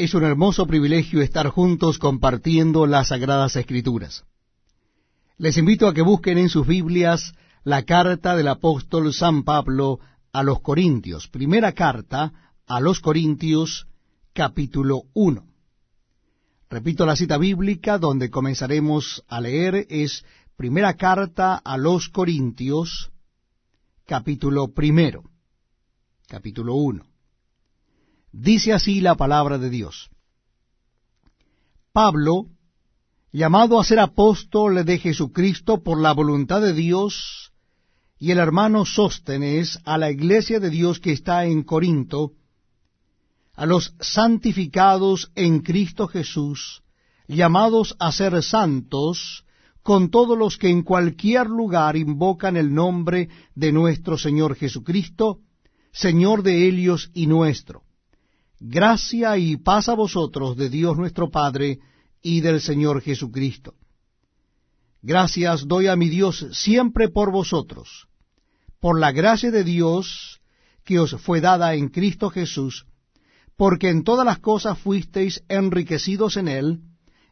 Es un hermoso privilegio estar juntos compartiendo las Sagradas Escrituras. Les invito a que busquen en sus Biblias la carta del apóstol San Pablo a los Corintios, primera carta a los Corintios, capítulo 1. Repito la cita bíblica donde comenzaremos a leer es primera carta a los Corintios, capítulo primero, capítulo 1. Dice así la palabra de Dios. Pablo, llamado a ser apóstol de Jesucristo por la voluntad de Dios, y el hermano Sóstenes a la iglesia de Dios que está en Corinto, a los santificados en Cristo Jesús, llamados a ser santos, con todos los que en cualquier lugar invocan el nombre de nuestro Señor Jesucristo, Señor de ellos y nuestro Gracia y paz a vosotros de Dios nuestro Padre y del Señor Jesucristo. Gracias doy a mi Dios siempre por vosotros, por la gracia de Dios que os fue dada en Cristo Jesús, porque en todas las cosas fuisteis enriquecidos en Él,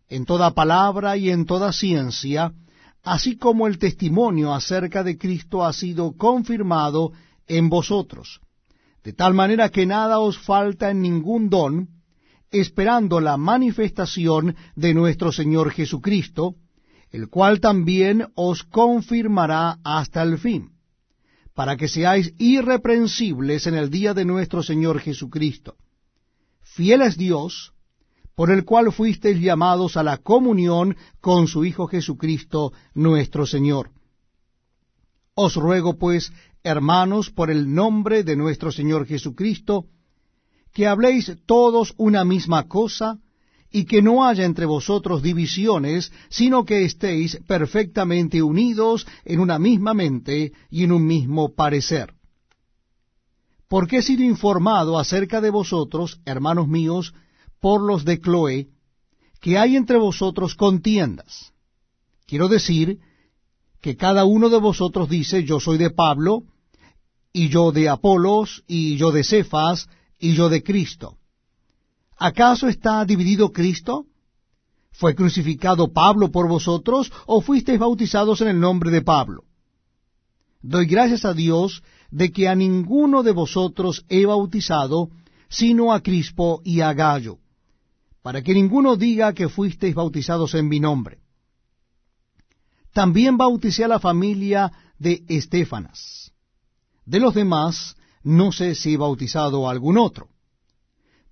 en toda palabra y en toda ciencia, así como el testimonio acerca de Cristo ha sido confirmado en vosotros de tal manera que nada os falta en ningún don, esperando la manifestación de nuestro Señor Jesucristo, el cual también os confirmará hasta el fin, para que seáis irreprensibles en el día de nuestro Señor Jesucristo. Fiel es Dios, por el cual fuisteis llamados a la comunión con su Hijo Jesucristo nuestro Señor. Os ruego pues hermanos, por el nombre de nuestro Señor Jesucristo, que habléis todos una misma cosa, y que no haya entre vosotros divisiones, sino que estéis perfectamente unidos en una misma mente y en un mismo parecer. Porque he sido informado acerca de vosotros, hermanos míos, por los de Cloé, que hay entre vosotros contiendas. Quiero decir que cada uno de vosotros dice, yo soy de Pablo, y yo de Apolos, y yo de Cefas, y yo de Cristo. ¿Acaso está dividido Cristo? ¿Fue crucificado Pablo por vosotros, o fuisteis bautizados en el nombre de Pablo? Doy gracias a Dios de que a ninguno de vosotros he bautizado, sino a Crispo y a Gallo, para que ninguno diga que fuisteis bautizados en mi nombre. También bauticé a la familia de Estefanas. De los demás, no sé si he bautizado a algún otro,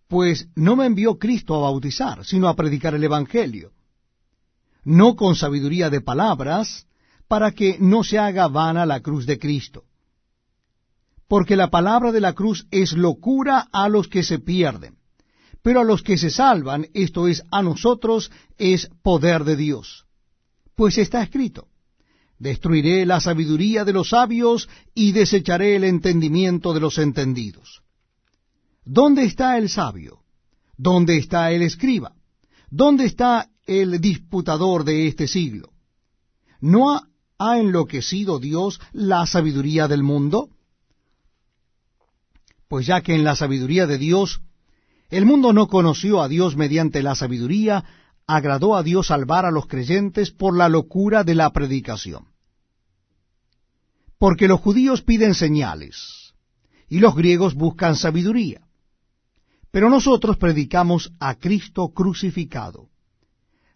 pues no me envió Cristo a bautizar, sino a predicar el Evangelio, no con sabiduría de palabras, para que no se haga vana la cruz de Cristo. Porque la palabra de la cruz es locura a los que se pierden, pero a los que se salvan, esto es, a nosotros, es poder de Dios. Pues está escrito, Destruiré la sabiduría de los sabios y desecharé el entendimiento de los entendidos. ¿Dónde está el sabio? ¿Dónde está el escriba? ¿Dónde está el disputador de este siglo? ¿No ha, enloquecido Dios la sabiduría del mundo? Pues ya que en la sabiduría de Dios el mundo no conoció a Dios mediante la sabiduría, agradó a Dios salvar a los creyentes por la locura de la predicación. Porque los judíos piden señales y los griegos buscan sabiduría. Pero nosotros predicamos a Cristo crucificado.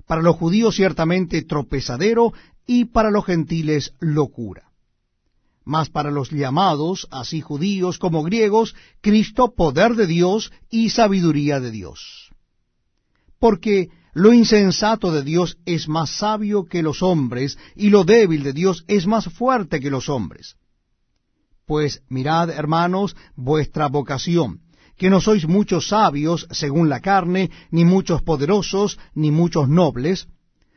Para los judíos ciertamente tropezadero y para los gentiles locura. Mas para los llamados, así judíos como griegos, Cristo poder de Dios y sabiduría de Dios. Porque lo insensato de Dios es más sabio que los hombres, y lo débil de Dios es más fuerte que los hombres. Pues mirad, hermanos, vuestra vocación, que no sois muchos sabios según la carne, ni muchos poderosos, ni muchos nobles,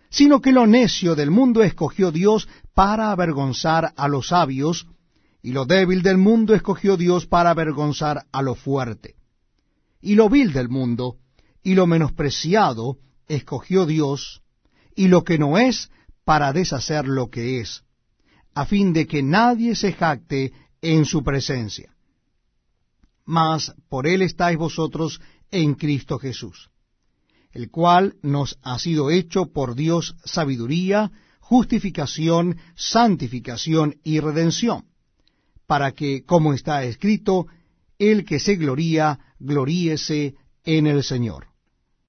sino que lo necio del mundo escogió Dios para avergonzar a los sabios, y lo débil del mundo escogió Dios para avergonzar a lo fuerte. Y lo vil del mundo, y lo menospreciado, escogió Dios, y lo que no es, para deshacer lo que es, a fin de que nadie se jacte en su presencia. Mas por él estáis vosotros en Cristo Jesús, el cual nos ha sido hecho por Dios sabiduría, justificación, santificación y redención, para que, como está escrito, el que se gloría, gloríese en el Señor.